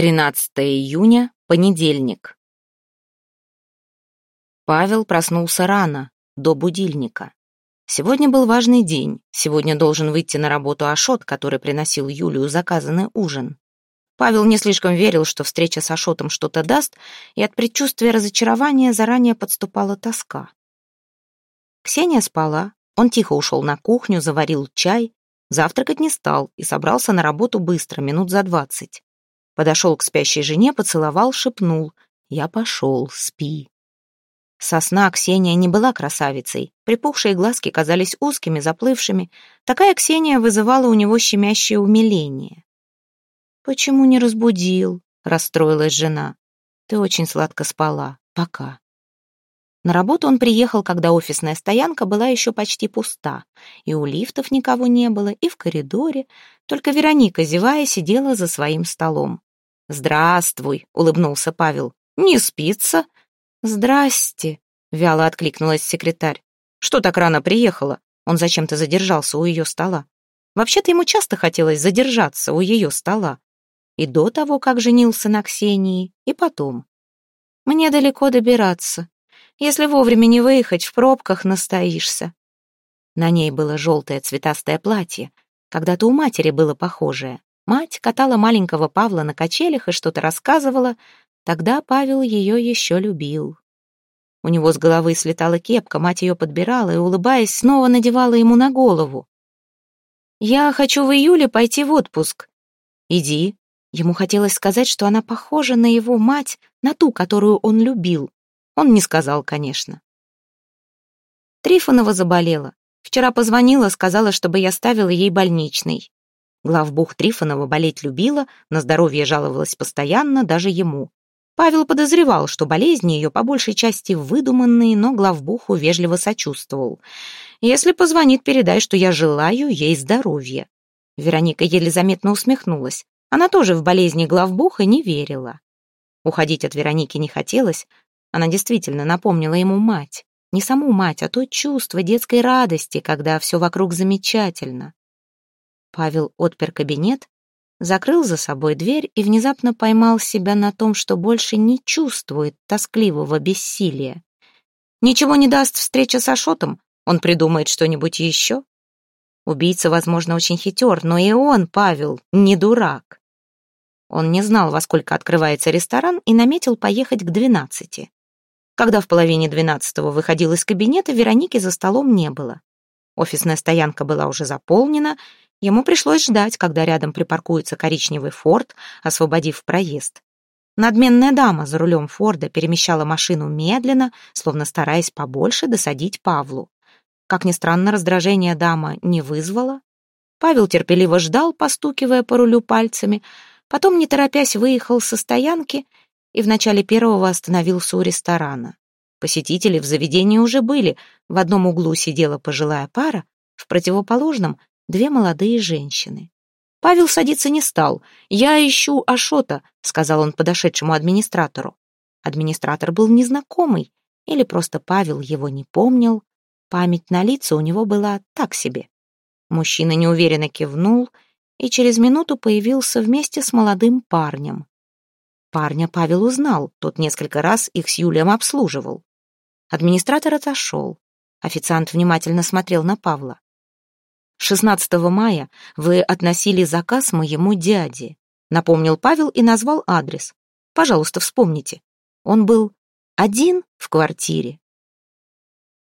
13 июня, понедельник. Павел проснулся рано, до будильника. Сегодня был важный день. Сегодня должен выйти на работу Ашот, который приносил Юлию заказанный ужин. Павел не слишком верил, что встреча с Ашотом что-то даст, и от предчувствия разочарования заранее подступала тоска. Ксения спала, он тихо ушел на кухню, заварил чай, завтракать не стал и собрался на работу быстро, минут за двадцать. Подошел к спящей жене, поцеловал, шепнул. «Я пошел, спи». Сосна Ксения не была красавицей. Припухшие глазки казались узкими, заплывшими. Такая Ксения вызывала у него щемящее умиление. «Почему не разбудил?» — расстроилась жена. «Ты очень сладко спала. Пока». На работу он приехал, когда офисная стоянка была еще почти пуста, и у лифтов никого не было, и в коридоре. Только Вероника, зевая, сидела за своим столом. «Здравствуй», — улыбнулся Павел. «Не спится?» «Здрасте», — вяло откликнулась секретарь. «Что так рано приехала?» Он зачем-то задержался у ее стола. Вообще-то ему часто хотелось задержаться у ее стола. И до того, как женился на Ксении, и потом. «Мне далеко добираться. Если вовремя не выехать, в пробках настоишься». На ней было желтое цветастое платье. Когда-то у матери было похожее. Мать катала маленького Павла на качелях и что-то рассказывала. Тогда Павел ее еще любил. У него с головы слетала кепка, мать ее подбирала и, улыбаясь, снова надевала ему на голову. «Я хочу в июле пойти в отпуск». «Иди». Ему хотелось сказать, что она похожа на его мать, на ту, которую он любил. Он не сказал, конечно. Трифонова заболела. Вчера позвонила, сказала, чтобы я ставила ей больничный. Главбух Трифонова болеть любила, на здоровье жаловалась постоянно, даже ему. Павел подозревал, что болезни ее по большей части выдуманные, но главбуху вежливо сочувствовал. «Если позвонит, передай, что я желаю ей здоровья». Вероника еле заметно усмехнулась. Она тоже в болезни главбуха не верила. Уходить от Вероники не хотелось. Она действительно напомнила ему мать. Не саму мать, а то чувство детской радости, когда все вокруг замечательно. Павел отпер кабинет, закрыл за собой дверь и внезапно поймал себя на том, что больше не чувствует тоскливого бессилия. Ничего не даст встреча с Ашотом, он придумает что-нибудь еще. Убийца, возможно, очень хитер, но и он, Павел, не дурак. Он не знал, во сколько открывается ресторан, и наметил поехать к двенадцати. Когда в половине двенадцатого выходил из кабинета, Вероники за столом не было. Офисная стоянка была уже заполнена, Ему пришлось ждать, когда рядом припаркуется коричневый форд, освободив проезд. Надменная дама за рулем Форда перемещала машину медленно, словно стараясь побольше досадить Павлу. Как ни странно, раздражение дама не вызвала. Павел терпеливо ждал, постукивая по рулю пальцами, потом, не торопясь, выехал со стоянки и в начале первого остановился у ресторана. Посетители в заведении уже были. В одном углу сидела пожилая пара, в противоположном две молодые женщины. Павел садиться не стал. «Я ищу Ашота», — сказал он подошедшему администратору. Администратор был незнакомый, или просто Павел его не помнил. Память на лица у него была так себе. Мужчина неуверенно кивнул и через минуту появился вместе с молодым парнем. Парня Павел узнал, тот несколько раз их с Юлием обслуживал. Администратор отошел. Официант внимательно смотрел на Павла. 16 мая вы относили заказ моему дяде», напомнил Павел и назвал адрес. «Пожалуйста, вспомните. Он был один в квартире».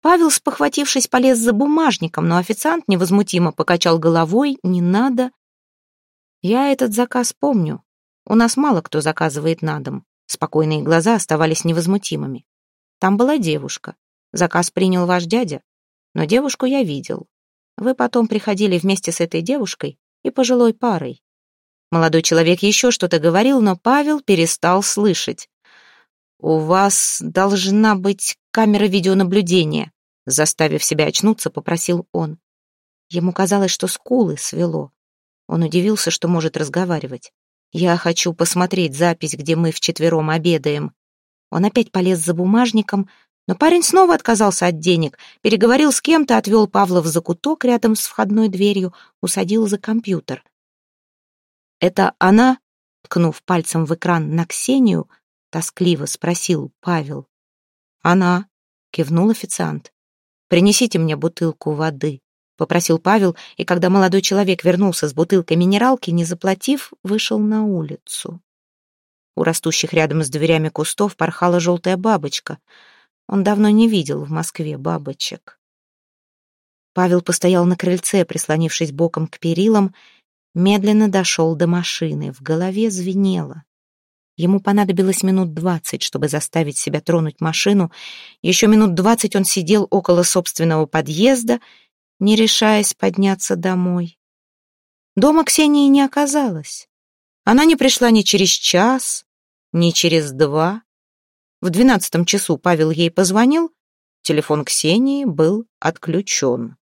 Павел, спохватившись, полез за бумажником, но официант невозмутимо покачал головой «не надо». «Я этот заказ помню. У нас мало кто заказывает на дом». Спокойные глаза оставались невозмутимыми. Там была девушка. Заказ принял ваш дядя, но девушку я видел. Вы потом приходили вместе с этой девушкой и пожилой парой. Молодой человек еще что-то говорил, но Павел перестал слышать. «У вас должна быть камера видеонаблюдения», заставив себя очнуться, попросил он. Ему казалось, что скулы свело. Он удивился, что может разговаривать. «Я хочу посмотреть запись, где мы вчетвером обедаем». Он опять полез за бумажником, но парень снова отказался от денег, переговорил с кем-то, отвел Павла в закуток рядом с входной дверью, усадил за компьютер. «Это она?» Ткнув пальцем в экран на Ксению, тоскливо спросил Павел. «Она», — кивнул официант. «Принесите мне бутылку воды», — попросил Павел, и когда молодой человек вернулся с бутылкой минералки, не заплатив, вышел на улицу. У растущих рядом с дверями кустов порхала желтая бабочка. Он давно не видел в Москве бабочек. Павел постоял на крыльце, прислонившись боком к перилам, медленно дошел до машины, в голове звенело. Ему понадобилось минут двадцать, чтобы заставить себя тронуть машину. Еще минут двадцать он сидел около собственного подъезда, не решаясь подняться домой. Дома Ксении не оказалось. Она не пришла ни через час, ни через два. В двенадцатом часу Павел ей позвонил, телефон Ксении был отключен.